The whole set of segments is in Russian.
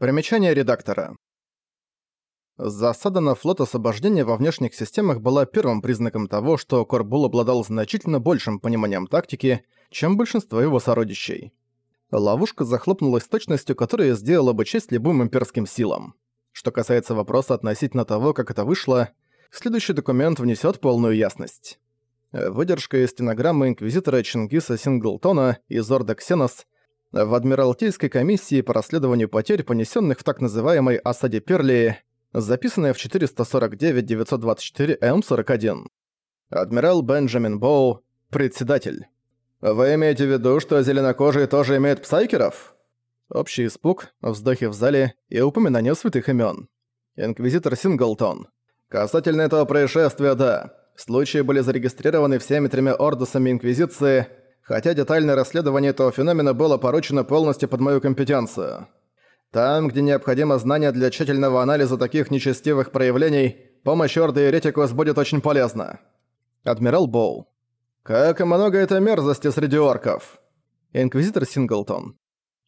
Примечание редактора. Засада на флот освобождения во внешних системах была первым признаком того, что Корбул обладал значительно большим пониманием тактики, чем большинство его сородичей. Ловушка захлопнулась точностью, которая сделала бы честь любым имперским силам. Что касается вопроса относительно того, как это вышло, следующий документ внесет полную ясность. Выдержка из стенограммы инквизитора Чингиса Синглтона из Орда Ксенос в Адмиралтейской комиссии по расследованию потерь, понесенных в так называемой «осаде Перли», записанная в 449-924-М41. Адмирал Бенджамин Боу, председатель. «Вы имеете в виду, что зеленокожие тоже имеют псайкеров?» Общий испуг, вздохи в зале и упоминание святых имен. Инквизитор Синглтон. «Касательно этого происшествия, да. Случаи были зарегистрированы всеми тремя ордосами Инквизиции, хотя детальное расследование этого феномена было поручено полностью под мою компетенцию. Там, где необходимо знание для тщательного анализа таких нечестивых проявлений, помощь Орды Еретикус будет очень полезна. Адмирал Боу. Как и много это мерзости среди орков. Инквизитор Синглтон.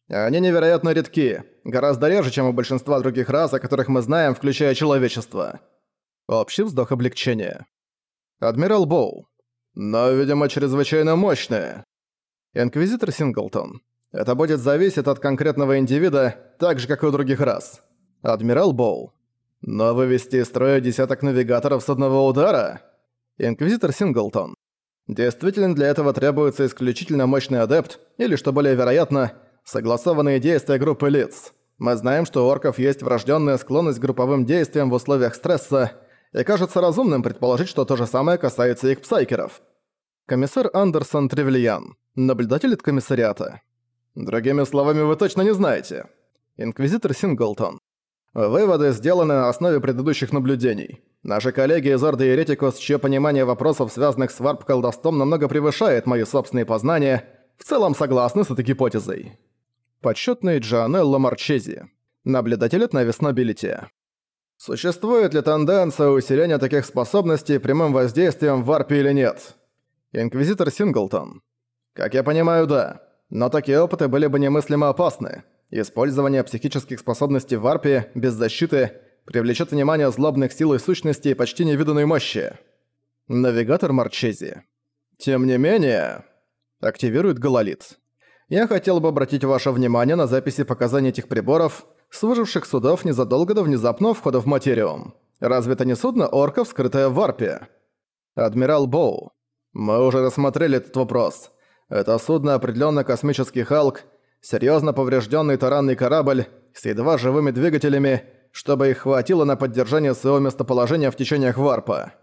Они невероятно редки, гораздо реже, чем у большинства других рас, о которых мы знаем, включая человечество. Общий вздох облегчения. Адмирал Боу. Но, видимо, чрезвычайно мощные. Инквизитор Синглтон. Это будет зависеть от конкретного индивида, так же, как и у других рас. Адмирал Боу. Но вывести из строя десяток навигаторов с одного удара? Инквизитор Синглтон. Действительно, для этого требуется исключительно мощный адепт, или, что более вероятно, согласованные действия группы лиц. Мы знаем, что у орков есть врожденная склонность к групповым действиям в условиях стресса, и кажется разумным предположить, что то же самое касается их псайкеров. Комиссар Андерсон Тревельян, наблюдатель от комиссариата. Другими словами, вы точно не знаете. Инквизитор Синглтон. Выводы сделаны на основе предыдущих наблюдений. Наши коллеги из Орды Еретикус, чье понимание вопросов, связанных с варп-колдовством, намного превышает мои собственные познания, в целом согласны с этой гипотезой. Почётный Джанелло Марчези. Наблюдатель от Navis Nobilite. Существует ли тенденция усиления таких способностей прямым воздействием в варпе или нет? Инквизитор Синглтон. Как я понимаю, да. Но такие опыты были бы немыслимо опасны. Использование психических способностей в варпе, без защиты, привлечет внимание злобных сил и сущностей почти невиданной мощи. Навигатор Марчези. Тем не менее... Активирует Гололит. Я хотел бы обратить ваше внимание на записи показаний этих приборов с выживших судов незадолго до внезапного входа в материум. Разве это не судно орков, скрытое в варпе? Адмирал Боу. Мы уже рассмотрели этот вопрос. Это судно определенно космический «Халк», серьезно поврежденный таранный корабль с едва живыми двигателями, чтобы их хватило на поддержание своего местоположения в течениях варпа.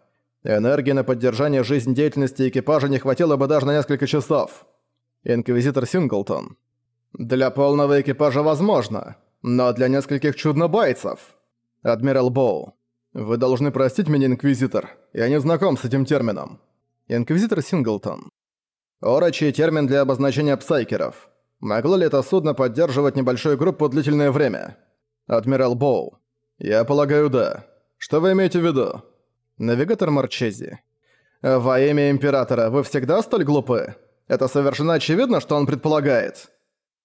Энергии на поддержание жизнедеятельности экипажа не хватило бы даже на несколько часов. Инквизитор Синглтон. Для полного экипажа возможно, но для нескольких чуднобайцев. Адмирал Боу. Вы должны простить меня, Инквизитор. Я не знаком с этим термином. Инквизитор Синглтон. Орочий термин для обозначения псайкеров. Могло ли это судно поддерживать небольшую группу длительное время? Адмирал Боу. Я полагаю, да. Что вы имеете в виду? Навигатор Марчези. Во имя Императора, вы всегда столь глупы? Это совершенно очевидно, что он предполагает.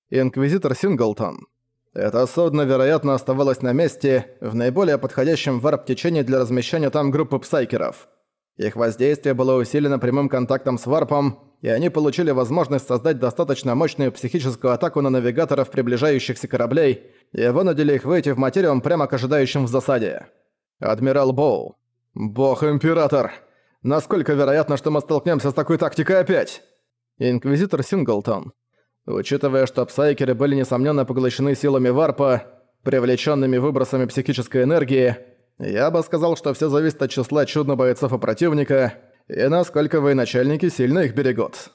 Инквизитор Синглтон. Это судно, вероятно, оставалось на месте в наиболее подходящем варп-течении для размещения там группы псайкеров. Их воздействие было усилено прямым контактом с варпом, и они получили возможность создать достаточно мощную психическую атаку на навигаторов приближающихся кораблей и вынудили их выйти в материум прямо к ожидающим в засаде. Адмирал Боу. Бог-император! Насколько вероятно, что мы столкнемся с такой тактикой опять? Инквизитор Синглтон. Учитывая, что псайкеры были несомненно поглощены силами варпа, привлеченными выбросами психической энергии, я бы сказал, что все зависит от числа чудно бойцов и противника, и насколько военачальники сильно их берегут.